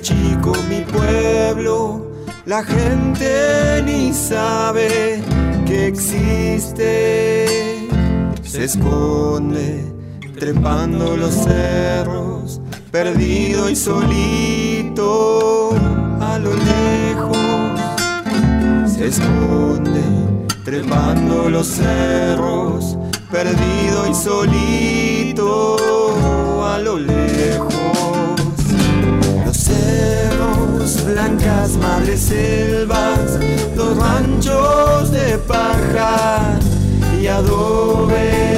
chico mi pueblo, la gente ni sabe que existe. Se esconde trepando los cerros, perdido y solito a lo lejos. Se esconde trepando los cerros, perdido y solito a lo lejos. Blancas madres selvas, los ranchos de paja y adobe,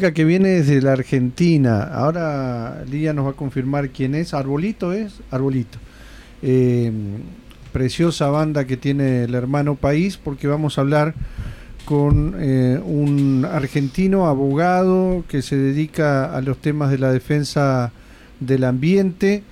que viene desde la Argentina. Ahora Lía nos va a confirmar quién es. Arbolito es. Arbolito. Eh, preciosa banda que tiene el hermano país porque vamos a hablar con eh, un argentino abogado que se dedica a los temas de la defensa del ambiente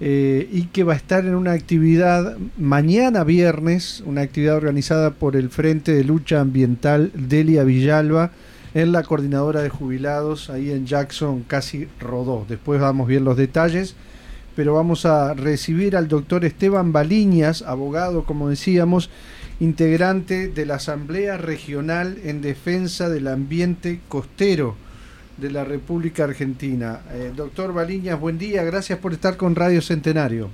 eh, y que va a estar en una actividad mañana viernes, una actividad organizada por el Frente de Lucha Ambiental Delia Villalba en la coordinadora de jubilados ahí en Jackson, casi rodó. Después vamos bien los detalles, pero vamos a recibir al doctor Esteban Baliñas, abogado, como decíamos, integrante de la Asamblea Regional en Defensa del Ambiente Costero de la República Argentina. Eh, doctor Baliñas, buen día, gracias por estar con Radio Centenario.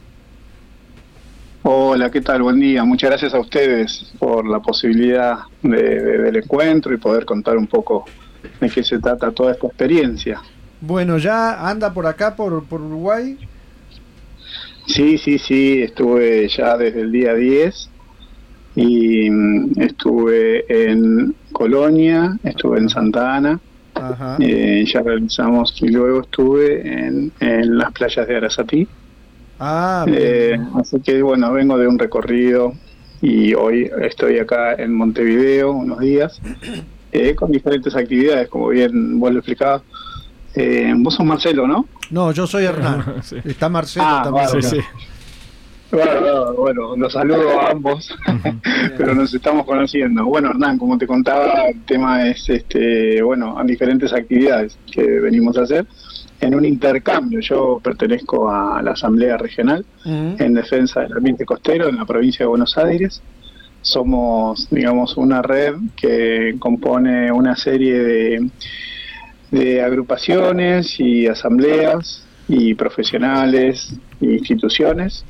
Hola, ¿qué tal? Buen día. Muchas gracias a ustedes por la posibilidad de, de, del encuentro y poder contar un poco de qué se trata toda esta experiencia. Bueno, ¿ya anda por acá, por, por Uruguay? Sí, sí, sí, estuve ya desde el día 10 y mm, estuve en Colonia, estuve en Santa Ana, eh, ya realizamos y luego estuve en, en las playas de Arasatí. Ah, Eh, así que bueno, vengo de un recorrido y hoy estoy acá en Montevideo unos días eh, con diferentes actividades, como bien vos lo explicabas. Eh, vos sos Marcelo, ¿no? No, yo soy Hernán. Sí. Está Marcelo Ah, también. bueno. Sí. Bueno, bueno, los saludo a ambos, pero nos estamos conociendo. Bueno, Hernán, como te contaba, el tema es, este, bueno, a diferentes actividades que venimos a hacer en un intercambio. Yo pertenezco a la Asamblea Regional en defensa del ambiente costero en la provincia de Buenos Aires. Somos, digamos, una red que compone una serie de, de agrupaciones y asambleas y profesionales e instituciones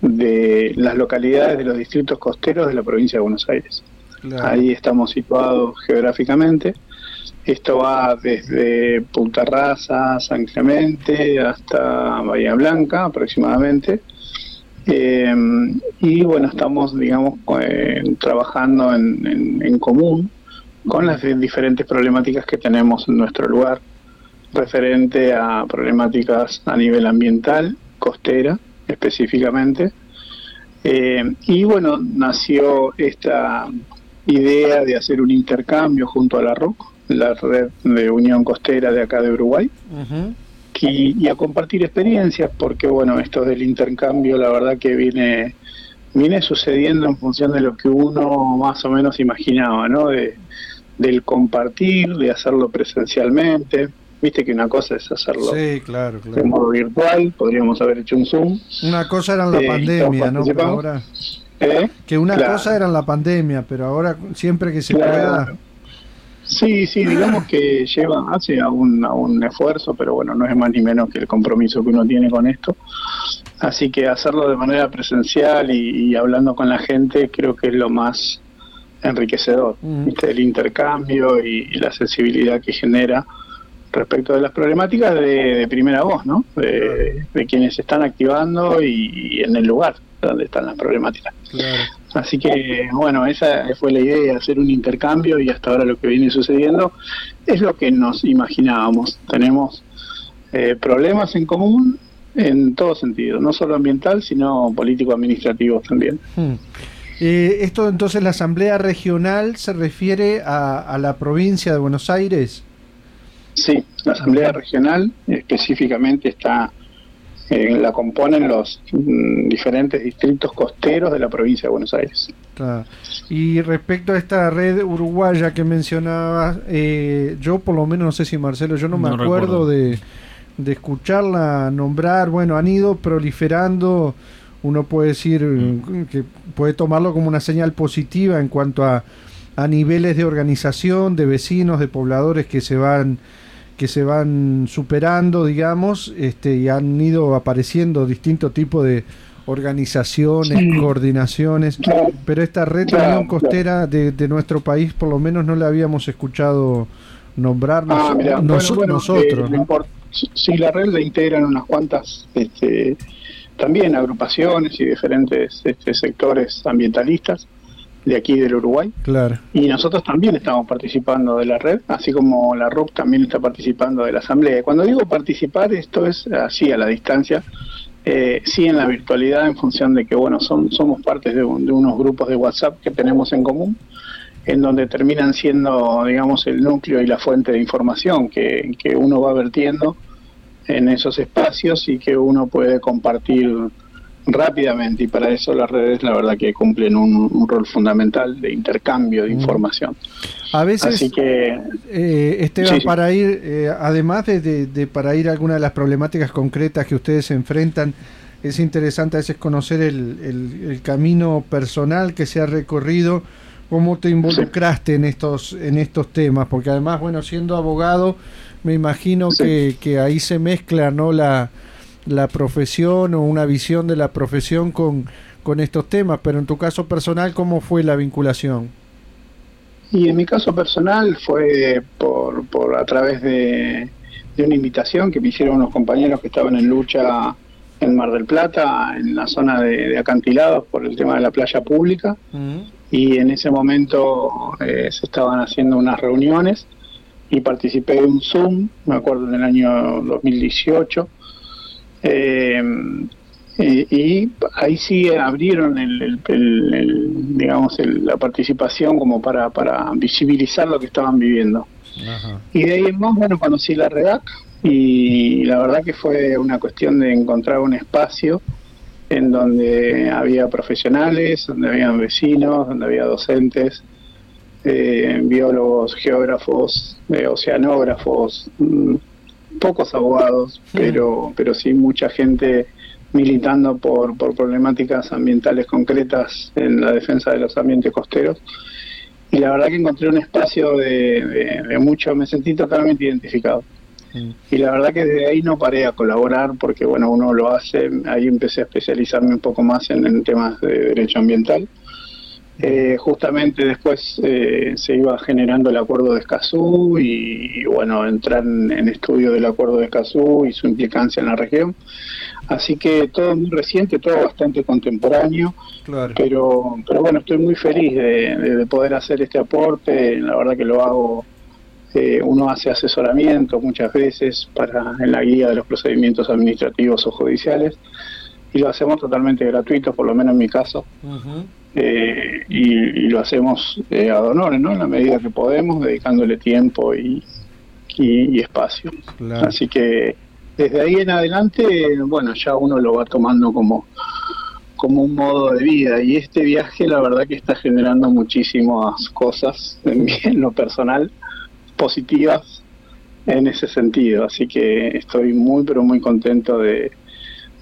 de las localidades de los distritos costeros de la provincia de Buenos Aires. Claro. Ahí estamos situados geográficamente. Esto va desde Punta Rasa, San Clemente, hasta Bahía Blanca aproximadamente. Eh, y bueno, estamos, digamos, eh, trabajando en, en- común con las di- diferentes problemáticas que tenemos en nuestro lugar, referente a problemáticas a nivel ambiental, costera específicamente. Eh, y bueno, nació esta idea de hacer un intercambio junto a la ROC, la red de Unión Costera de acá de Uruguay. Y, y a compartir experiencias, porque bueno, esto del intercambio la verdad que viene, viene sucediendo en función de lo que uno más o menos imaginaba, ¿no? De, del compartir, de hacerlo presencialmente. Viste que una cosa es hacerlo Sí, claro, de claro. modo virtual, podríamos haber hecho un Zoom. Una cosa era en la Eh, pandemia, ¿no? Pero ahora, ¿eh? que una Claro. cosa era en la pandemia, pero ahora siempre que se pueda. Sí, sí, digamos que lleva, hace a un, a un esfuerzo, pero bueno, no es más ni menos que el compromiso que uno tiene con esto. Así que hacerlo de manera presencial y, y hablando con la gente creo que es lo más enriquecedor. ¿viste? el intercambio y, y la sensibilidad que genera respecto de las problemáticas de, de primera voz, ¿no? De, de quienes se están activando y, y en el lugar donde están las problemáticas. Claro. Así que, bueno, esa fue la idea, hacer un intercambio y hasta ahora lo que viene sucediendo es lo que nos imaginábamos. Tenemos eh, problemas en común en todo sentido, no solo ambiental, sino político-administrativo también. Hmm. Eh, esto entonces, la Asamblea Regional se refiere a, la provincia de Buenos Aires. Sí, la Asamblea Regional específicamente está, eh, la componen los mm, diferentes distritos costeros de la provincia de Buenos Aires. Y respecto a esta red uruguaya que mencionabas, eh, yo por lo menos no sé si Marcelo, yo no me acuerdo de, de escucharla nombrar, bueno, han ido proliferando uno puede decir mm. que puede tomarlo como una señal positiva en cuanto a, a niveles de organización, de vecinos, de pobladores que se van que se van superando, digamos, este, y han ido apareciendo distintos tipos de organizaciones, coordinaciones, pero esta red costera de, de, nuestro país por lo menos no la habíamos escuchado nombrar ah, nosotros. Eh, si la red la integran unas cuantas este, también agrupaciones y diferentes este, sectores ambientalistas de aquí del Uruguay. Claro. Y nosotros también estamos participando de la red, así como la RUC también está participando de la asamblea. Cuando digo participar, esto es así a la distancia, eh, sí en la virtualidad, en función de que bueno, son, somos parte de, unos grupos de WhatsApp que tenemos en común, en donde terminan siendo, digamos, el núcleo y la fuente de información que, que uno va vertiendo en esos espacios y que uno puede compartir rápidamente y para eso las redes la verdad que cumplen un, rol fundamental de intercambio de información. A veces, Así que, eh, Esteban, para ir, eh, además de, para ir a algunas de las problemáticas concretas que ustedes enfrentan, es interesante a veces conocer el, el, camino personal que se ha recorrido, cómo te involucraste en estos en estos temas, porque además, bueno, siendo abogado, me imagino que, que, ahí se mezcla no la, la profesión o una visión de la profesión con, con estos temas, pero en tu caso personal, ¿cómo fue la vinculación? Y en mi caso personal fue por, por a través de, de una invitación que me hicieron unos compañeros que estaban en lucha en Mar del Plata, en la zona de, acantilados por el tema de la playa pública. Y en ese momento eh, se estaban haciendo unas reuniones y participé de un Zoom, me acuerdo en el año 2018. Eh, y, ahí sí abrieron el, digamos la participación como para, para visibilizar lo que estaban viviendo. Y de ahí en más, bueno, conocí la REDAC y la verdad que fue una cuestión de encontrar un espacio en donde había profesionales, donde había vecinos, donde había docentes, eh, biólogos, geógrafos, eh, oceanógrafos, mm, pocos abogados, pero, pero sí mucha gente militando por, por problemáticas ambientales concretas en la defensa de los ambientes costeros. Y la verdad que encontré un espacio de, de, mucho, me sentí totalmente identificado. Y la verdad que desde ahí no paré a colaborar porque, bueno, uno lo hace, ahí empecé a especializarme un poco más en, en temas de derecho ambiental eh, justamente después eh, se iba generando el acuerdo de Escazú y, bueno, entrar en, estudio del acuerdo de Escazú y su implicancia en la región. Así que todo muy reciente, todo bastante contemporáneo, pero, pero bueno, estoy muy feliz de, poder hacer este aporte, la verdad que lo hago, eh, uno hace asesoramiento muchas veces para en la guía de los procedimientos administrativos o judiciales y lo hacemos totalmente gratuito, por lo menos en mi caso. Eh, y, lo hacemos eh, a honores, ¿no? En la medida que podemos, dedicándole tiempo y, y, espacio. Así que desde ahí en adelante, bueno, ya uno lo va tomando como, como un modo de vida. Y este viaje, la verdad que está generando muchísimas cosas en, lo personal, positivas en ese sentido. Así que estoy muy, pero muy contento de,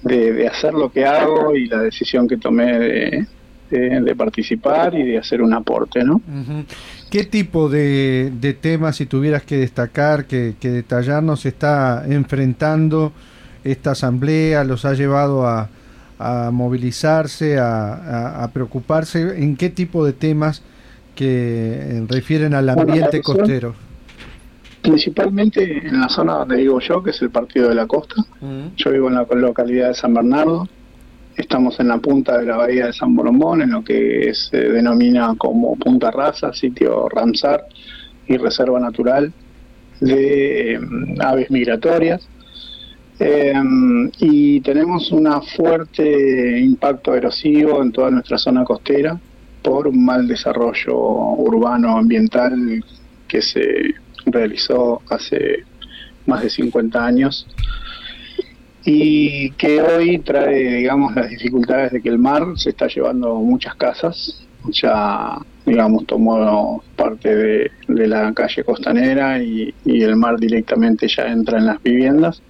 de hacer lo que hago y la decisión que tomé de, de, participar y de hacer un aporte, ¿no? ¿Qué tipo de, temas, si tuvieras que destacar, que, que detallar, nos está enfrentando esta asamblea? ¿Los ha llevado a, movilizarse, a, preocuparse? ¿En qué tipo de temas que refieren al ambiente costero? Principalmente en la zona donde vivo yo, que es el Partido de la Costa. Yo vivo en la localidad de San Bernardo. Estamos en la punta de la bahía de San Bolombón, en lo que se denomina como Punta Raza, sitio Ramsar y reserva natural de em, aves migratorias. Em, y tenemos un fuerte impacto erosivo en toda nuestra zona costera, por un mal desarrollo urbano ambiental que se realizó hace más de 50 años y que hoy trae, digamos, las dificultades de que el mar se está llevando muchas casas, ya, digamos, tomó parte de, la calle costanera y, el mar directamente ya entra en las viviendas.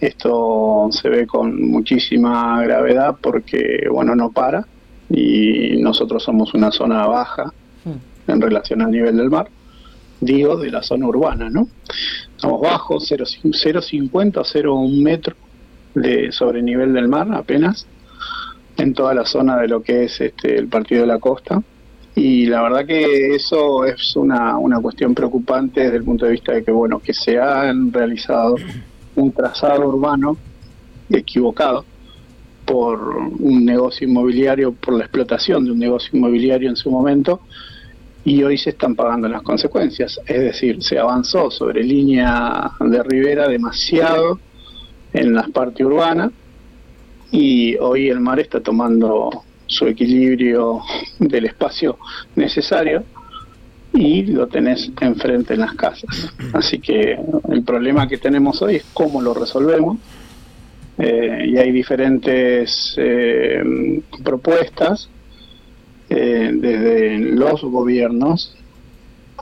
Esto se ve con muchísima gravedad porque, bueno, no para y nosotros somos una zona baja hmm. en relación al nivel del mar digo, de la zona urbana, ¿no? Estamos bajo, 0,50 o 0,1 metro de sobre nivel del mar apenas, en toda la zona de lo que es este, el partido de la costa. Y la verdad que eso es una, una cuestión preocupante desde el punto de vista de que, bueno, que se han realizado un trazado urbano equivocado por un negocio inmobiliario, por la explotación de un negocio inmobiliario en su momento, y hoy se están pagando las consecuencias. Es decir, se avanzó sobre línea de ribera demasiado en las partes urbanas y hoy el mar está tomando su equilibrio del espacio necesario y lo tenés enfrente en las casas. Así que el problema que tenemos hoy es cómo lo resolvemos. Eh, y hay diferentes eh, propuestas eh, desde los gobiernos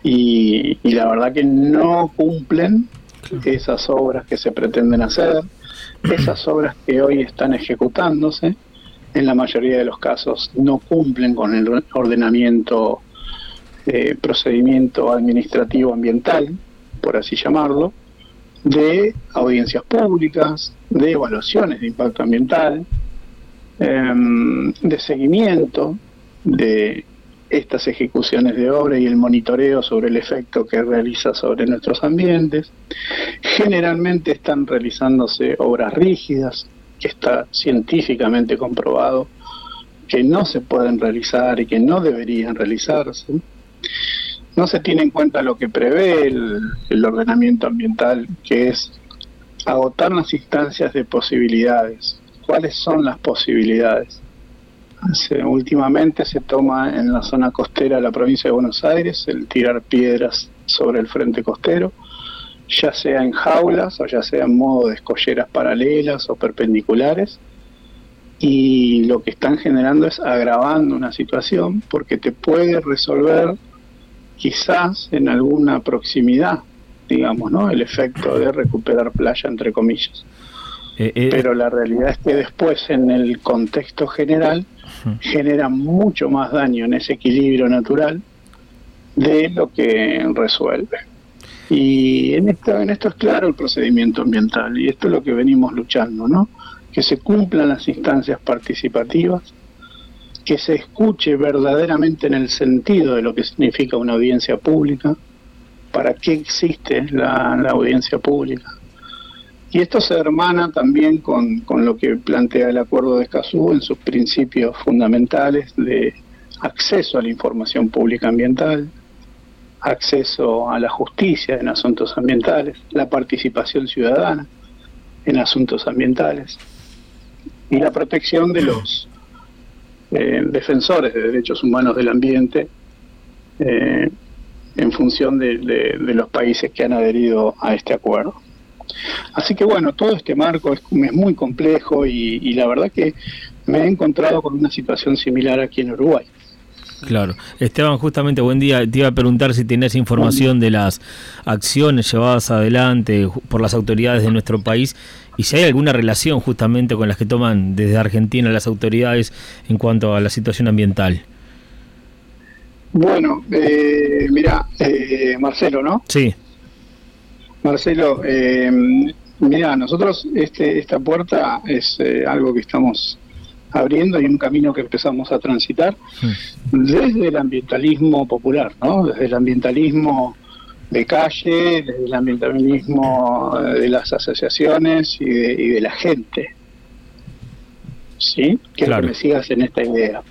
y, la verdad que no cumplen esas obras que se pretenden hacer, esas obras que hoy están ejecutándose, en la mayoría de los casos no cumplen con el ordenamiento, eh, procedimiento administrativo ambiental, por así llamarlo, de audiencias públicas, de evaluaciones de impacto ambiental, em, de seguimiento de estas ejecuciones de obra y el monitoreo sobre el efecto que realiza sobre nuestros ambientes. Generalmente están realizándose obras rígidas, que está científicamente comprobado que no se pueden realizar y que no deberían realizarse. No se tiene en cuenta lo que prevé el, el ordenamiento ambiental, que es agotar las instancias de posibilidades. ¿Cuáles son las posibilidades? Últimamente se toma en la zona costera de la provincia de Buenos Aires el tirar piedras sobre el frente costero, ya sea en jaulas o ya sea en modo de escolleras paralelas o perpendiculares. Y lo que están generando es agravando una situación porque te puede resolver quizás en alguna proximidad, digamos, ¿no? El efecto de recuperar playa, entre comillas. Eh, eh, Pero la realidad es que después en el contexto general genera mucho más daño en ese equilibrio natural de lo que resuelve. Y en esto, en esto es claro el procedimiento ambiental y esto es lo que venimos luchando, ¿no? Que se cumplan las instancias participativas, que se escuche verdaderamente en el sentido de lo que significa una audiencia pública, para qué existe la audiencia pública, y esto se hermana también con, lo que plantea el Acuerdo de Escazú en sus principios fundamentales de acceso a la información pública ambiental, acceso a la justicia en asuntos ambientales, la participación ciudadana en asuntos ambientales y la protección de los eh, defensores de derechos humanos del ambiente eh, en función de los países que han adherido a este acuerdo. Así que bueno, todo este marco es, muy complejo y, la verdad que me he encontrado con una situación similar aquí en Uruguay. Claro. Esteban, justamente buen día. Te iba a preguntar si tenés información de las acciones llevadas adelante por las autoridades de nuestro país y si hay alguna relación justamente con las que toman desde Argentina las autoridades en cuanto a la situación ambiental. Bueno, eh, mira, eh, Marcelo, ¿no? Sí. Marcelo, eh, mira, nosotros este, esta puerta es eh, algo que estamos abriendo y un camino que empezamos a transitar desde el ambientalismo popular, ¿no? Desde el ambientalismo de calle, desde el ambientalismo de las asociaciones y de, la gente. ¿Sí? Quiero que me sigas en esta idea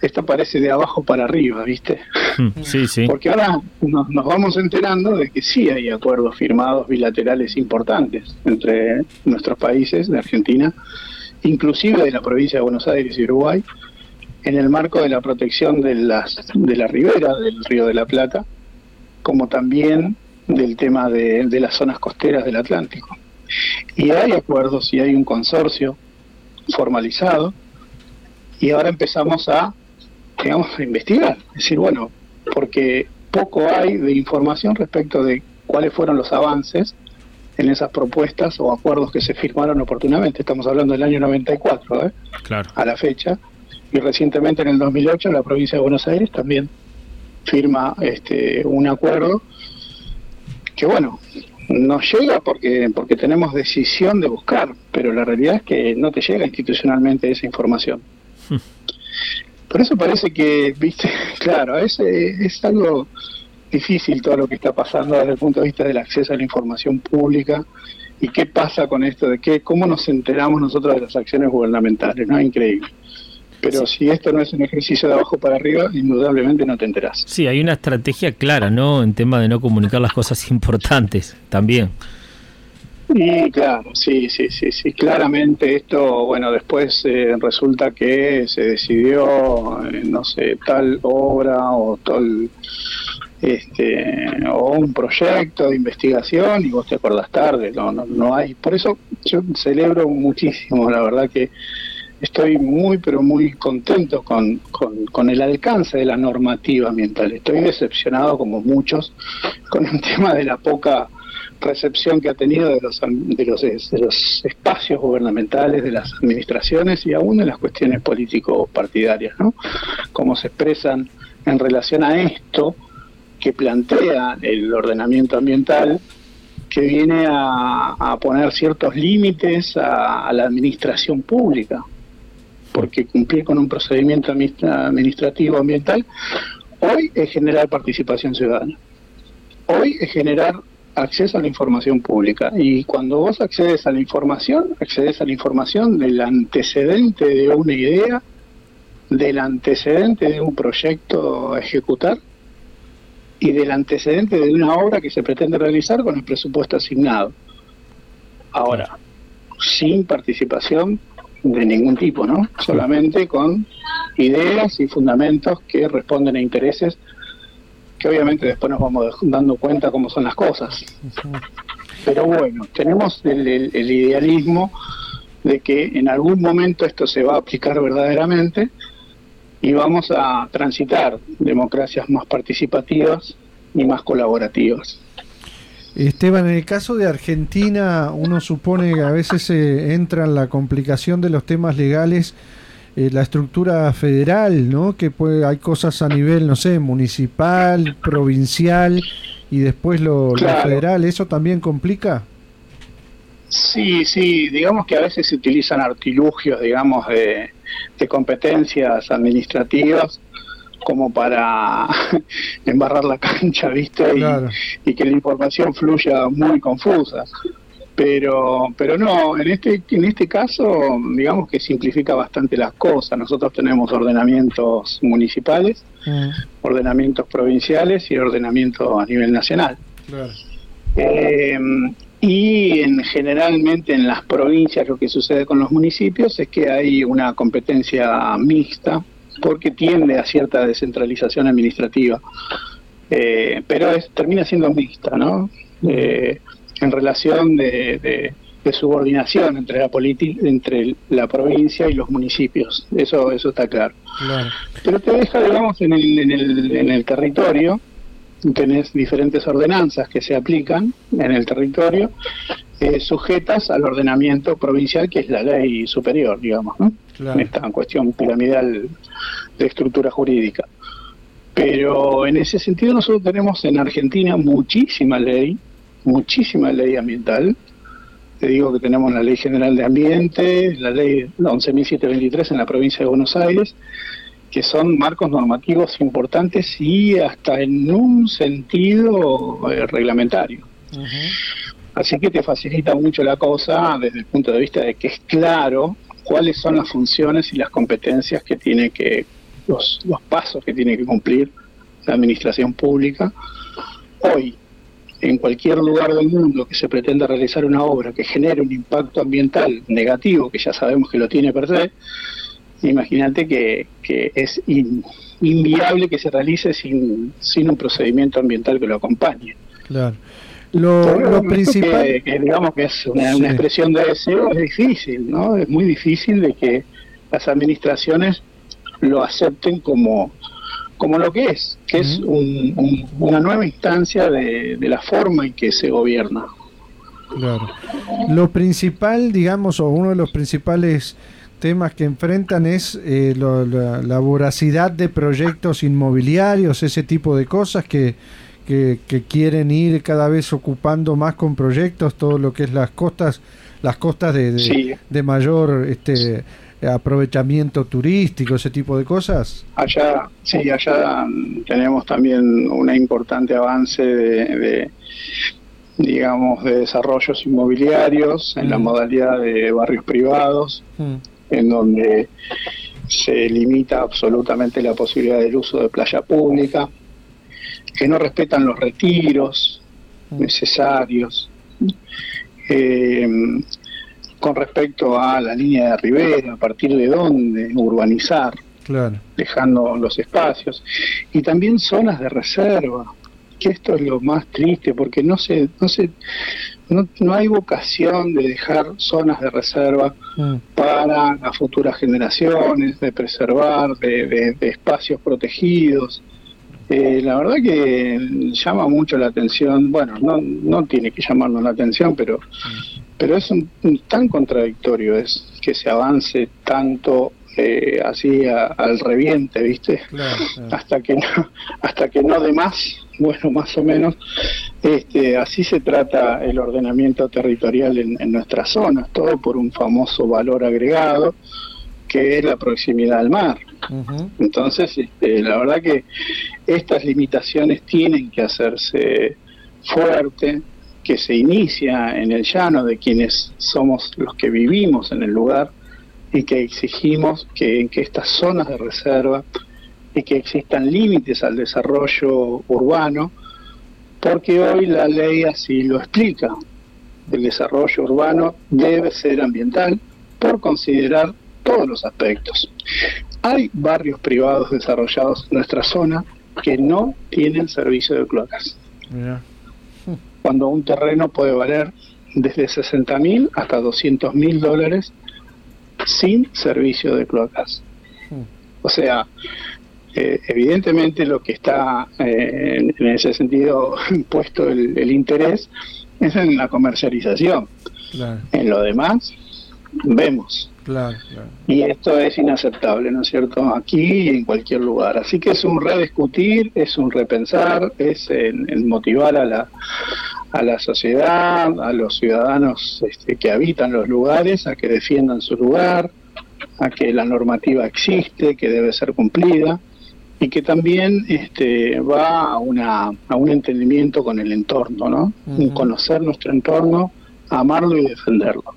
esto parece de abajo para arriba, ¿viste? Mm, sí, sí. Porque ahora nos, vamos enterando de que sí hay acuerdos firmados bilaterales importantes entre nuestros países, de Argentina, inclusive de la provincia de Buenos Aires y Uruguay, en el marco de la protección de, las, de la ribera del Río de la Plata, como también del tema de, de las zonas costeras del Atlántico. Y hay acuerdos y hay un consorcio formalizado y ahora empezamos a, digamos, a investigar. Es decir, bueno, porque poco hay de información respecto de cuáles fueron los avances en esas propuestas o acuerdos que se firmaron oportunamente. Estamos hablando del año 94, ¿eh? Claro. a la fecha. Y recientemente, en el 2008, la provincia de Buenos Aires también firma este, un acuerdo que, bueno, nos llega porque, porque tenemos decisión de buscar, pero la realidad es que no te llega institucionalmente esa información. Por eso parece que, viste, claro, es, es algo difícil todo lo que está pasando desde el punto de vista del acceso a la información pública y qué pasa con esto de qué, cómo nos enteramos nosotros de las acciones gubernamentales, ¿no? Increíble. Pero si esto no es un ejercicio de abajo para arriba, indudablemente no te enterás. Sí, hay una estrategia clara, ¿no? En tema de no comunicar las cosas importantes también. Y claro, sí, sí, sí, sí, claramente esto, bueno, después eh, resulta que se decidió, eh, no sé, tal obra o tal, este, o un proyecto de investigación y vos te acordás tarde, no, no, no hay. Por eso yo celebro muchísimo, la verdad que estoy muy, pero muy contento con, con, con, el alcance de la normativa ambiental. Estoy decepcionado, como muchos, con el tema de la poca recepción que ha tenido de los, de los, de los espacios gubernamentales, de las administraciones y aún de las cuestiones político-partidarias, ¿no? Cómo se expresan en relación a esto que plantea el ordenamiento ambiental, que viene a, poner ciertos límites a la administración pública porque cumplir con un procedimiento administrativo ambiental hoy es generar participación ciudadana. Hoy es generar acceso a la información pública. Y cuando vos accedes a la información, accedes a la información del antecedente de una idea, del antecedente de un proyecto a ejecutar y del antecedente de una obra que se pretende realizar con el presupuesto asignado. Ahora, sin participación de ningún tipo, ¿no? Solamente con ideas y fundamentos que responden a intereses que obviamente después nos vamos dando cuenta cómo son las cosas. Pero bueno, tenemos el, el, el idealismo de que en algún momento esto se va a aplicar verdaderamente y vamos a transitar democracias más participativas y más colaborativas. Esteban, en el caso de Argentina, uno supone que a veces se entra en la complicación de los temas legales eh, la estructura federal, ¿no? Que puede, hay cosas a nivel, no sé, municipal, provincial y después lo, Claro. lo federal. ¿Eso también complica? Sí, sí, digamos que a veces se utilizan artilugios, digamos, de, de competencias administrativas como para embarrar la cancha, ¿viste? Y- y, que la información fluya muy confusa. Pero, pero no, en este, en este caso, digamos que simplifica bastante las cosas. Nosotros tenemos ordenamientos municipales, Mm, ordenamientos provinciales y ordenamiento a nivel nacional. claro. Eh, y en, generalmente en las provincias lo que sucede con los municipios es que hay una competencia mixta porque tiende a cierta descentralización administrativa, Eh, pero es, termina siendo mixta, ¿no? Eh, en relación de, de- de subordinación entre la politi- entre la provincia y los municipios, eso eso está claro Claro. pero te deja, digamos, en el, en el, en el territorio, tenés diferentes ordenanzas que se aplican en el territorio, eh, sujetas al ordenamiento provincial, que es la ley superior, digamos, ¿no? Claro. En esta cuestión piramidal de estructura jurídica. Pero en ese sentido nosotros tenemos en Argentina muchísima ley, muchísima ley ambiental. Te digo que tenemos la Ley General de Ambiente, la Ley 11.723 en la provincia de Buenos Aires, que son marcos normativos importantes y hasta en un sentido eh, reglamentario. Así que te facilita mucho la cosa desde el punto de vista de que es claro cuáles son las funciones y las competencias que tiene que, los, los pasos que tiene que cumplir la administración pública. Hoy, en cualquier lugar del mundo que se pretenda realizar una obra que genere un impacto ambiental negativo, que ya sabemos que lo tiene per se, imagínate que, que es inviable que se realice sin, sin un procedimiento ambiental que lo acompañe. Claro. Lo, principal. Que, digamos que es una, expresión de deseo, es difícil, ¿no? Es muy difícil de que las administraciones lo acepten como, como lo que es, que es una nueva instancia de, de la forma en que se gobierna. Claro. Lo principal, digamos, o uno de los principales temas que enfrentan es eh, la, voracidad de proyectos inmobiliarios, ese tipo de cosas que, que, quieren ir cada vez ocupando más con proyectos, todo lo que es las costas, las costas de, de, mayor este, aprovechamiento turístico, ese tipo de cosas. Allá, sí, allá tenemos también un importante avance de, digamos, de desarrollos inmobiliarios en la mm. modalidad de barrios privados. Mm en donde se limita absolutamente la posibilidad del uso de playa pública, que no respetan los retiros necesarios. Eh, con respecto a la línea de Rivera, a partir de dónde urbanizar, dejando los espacios, y también zonas de reserva, que esto es lo más triste, porque no se, no se, no, no hay vocación de dejar zonas de reserva mm. para las futuras generaciones, de preservar, de, espacios protegidos. Eh, la verdad que llama mucho la atención, bueno, no, no tiene que llamarnos la atención, pero, mm. Pero es tan contradictorio es que se avance tanto eh, así al reviente, ¿viste? Hasta que no, hasta que no de más, bueno, más o menos, este, así se trata el ordenamiento territorial en, en nuestras zonas, todo por un famoso valor agregado que es la proximidad al mar. Entonces, este, la verdad que estas limitaciones tienen que hacerse fuerte, que se inicia en el llano de quienes somos los que vivimos en el lugar y que exigimos que que estas zonas de reserva y que existan límites al desarrollo urbano, porque hoy la ley así lo explica. El desarrollo urbano debe ser ambiental por considerar todos los aspectos. Hay barrios privados desarrollados en nuestra zona que no tienen servicio de cloacas. Cuando un terreno puede valer desde 60 mil hasta 200 mil dólares sin servicio de cloacas. O sea, eh, evidentemente lo que está eh, en, ese sentido puesto el, interés es en la comercialización. En lo demás, vemos. Y esto es inaceptable, ¿no es cierto? Aquí y en cualquier lugar. Así que es un rediscutir, es un repensar, es en, motivar a la, a la sociedad, a los ciudadanos este, que habitan los lugares, a que defiendan su lugar, a que la normativa existe, que debe ser cumplida y que también este, va a, una, a un entendimiento con el entorno, ¿no? Conocer nuestro entorno, amarlo y defenderlo.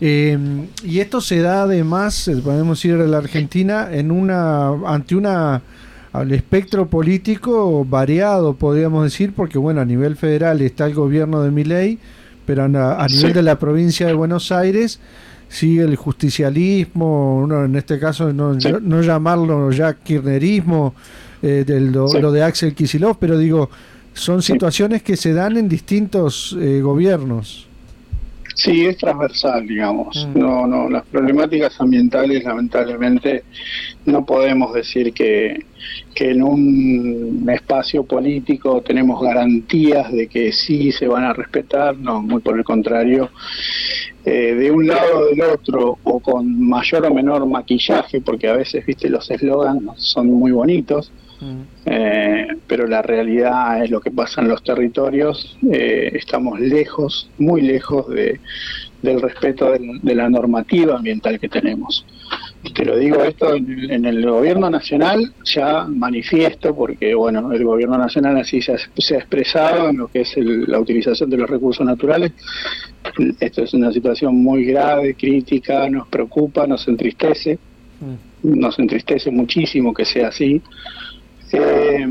Em, y esto se da además, eh, podemos ir a la Argentina, en una ante una al espectro político variado, podríamos decir, porque bueno, a nivel federal está el gobierno de Miley, pero a, nivel de la provincia de Buenos Aires sigue el justicialismo, en este caso no, no, llamarlo ya kirchnerismo, eh, del, lo, de Axel Kisilov, pero digo, son situaciones que se dan en distintos eh, gobiernos. Sí, es transversal, digamos. Mm. No, no, las problemáticas ambientales, lamentablemente, no podemos decir que, que en un espacio político tenemos garantías de que sí se van a respetar, no, muy por el contrario. Eh, de un lado o del otro, o con mayor o menor maquillaje, porque a veces, viste, los eslogans son muy bonitos, eh, pero la realidad es lo que pasa en los territorios. Eh, estamos lejos, muy lejos de, del respeto de, la normativa ambiental que tenemos. Te lo digo esto en, el gobierno nacional ya manifiesto porque bueno el gobierno nacional así se ha, expresado en lo que es la utilización de los recursos naturales. Esto es una situación muy grave, crítica, nos preocupa, nos entristece, nos entristece muchísimo que sea así. Eh,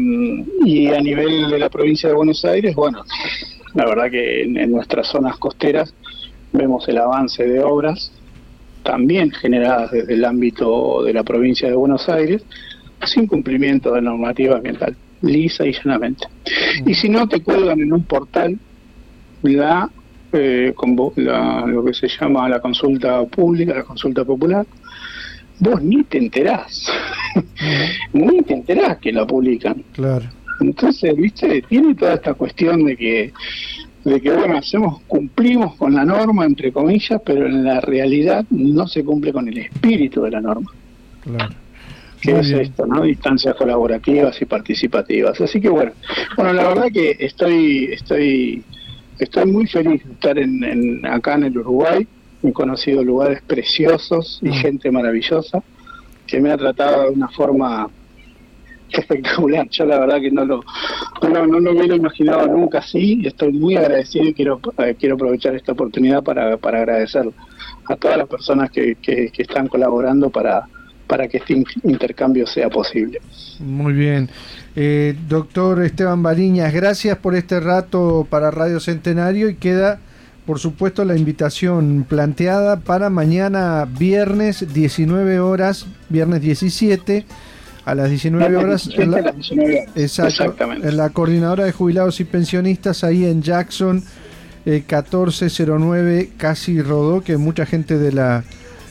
y a nivel de la provincia de Buenos Aires, bueno, la verdad que en, nuestras zonas costeras vemos el avance de obras también generadas desde el ámbito de la provincia de Buenos Aires, sin cumplimiento de normativa ambiental, lisa y llanamente. Y si no, te cuelgan en un portal la, eh, la, lo que se llama la consulta pública, la consulta popular, vos ni te enterás, ni te enterás que la publican. Claro. Entonces, viste, tiene toda esta cuestión de que, de que bueno, hacemos, cumplimos con la norma, entre comillas, pero en la realidad no se cumple con el espíritu de la norma. Claro. Que es esto, ¿no? Distancias colaborativas y participativas. Así que bueno, bueno, la verdad que estoy, estoy, estoy muy feliz de estar en, acá en el Uruguay. He conocido lugares preciosos y gente maravillosa que me ha tratado de una forma espectacular. Yo la verdad que no lo, no, no lo hubiera imaginado nunca así. Estoy muy agradecido y quiero, eh, quiero aprovechar esta oportunidad para, para agradecer a todas las personas que, que, están colaborando para, para que este intercambio sea posible. Muy bien. Eh, doctor Esteban Bariñas, gracias por este rato para Radio Centenario y queda, por supuesto, la invitación planteada para mañana viernes 19 horas, viernes 17 a las 19 horas, en la, en la coordinadora de jubilados y pensionistas ahí en Jackson 1409 eh, Casi Rodó, que mucha gente de la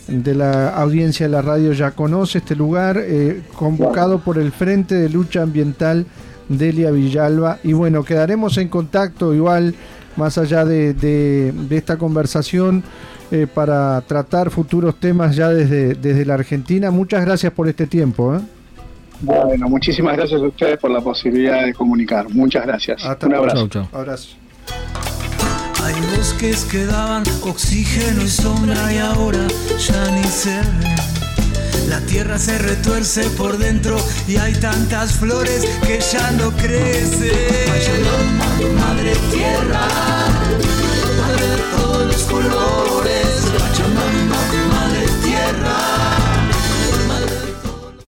de la audiencia de la radio ya conoce este lugar, eh, convocado por el Frente de Lucha Ambiental Delia Villalba. Y bueno, quedaremos en contacto igual, más allá de, de, esta conversación, eh, para tratar futuros temas ya desde, desde la Argentina. Muchas gracias por este tiempo. ¿eh? Bueno, muchísimas gracias a ustedes por la posibilidad de comunicar. Muchas gracias. Hasta Un abrazo. abrazo. Hay bosques que daban oxígeno y sombra y ahora ya ni se ven. La tierra se retuerce por dentro y hay tantas flores que ya no crecen madre tierra, madre de todos los colores.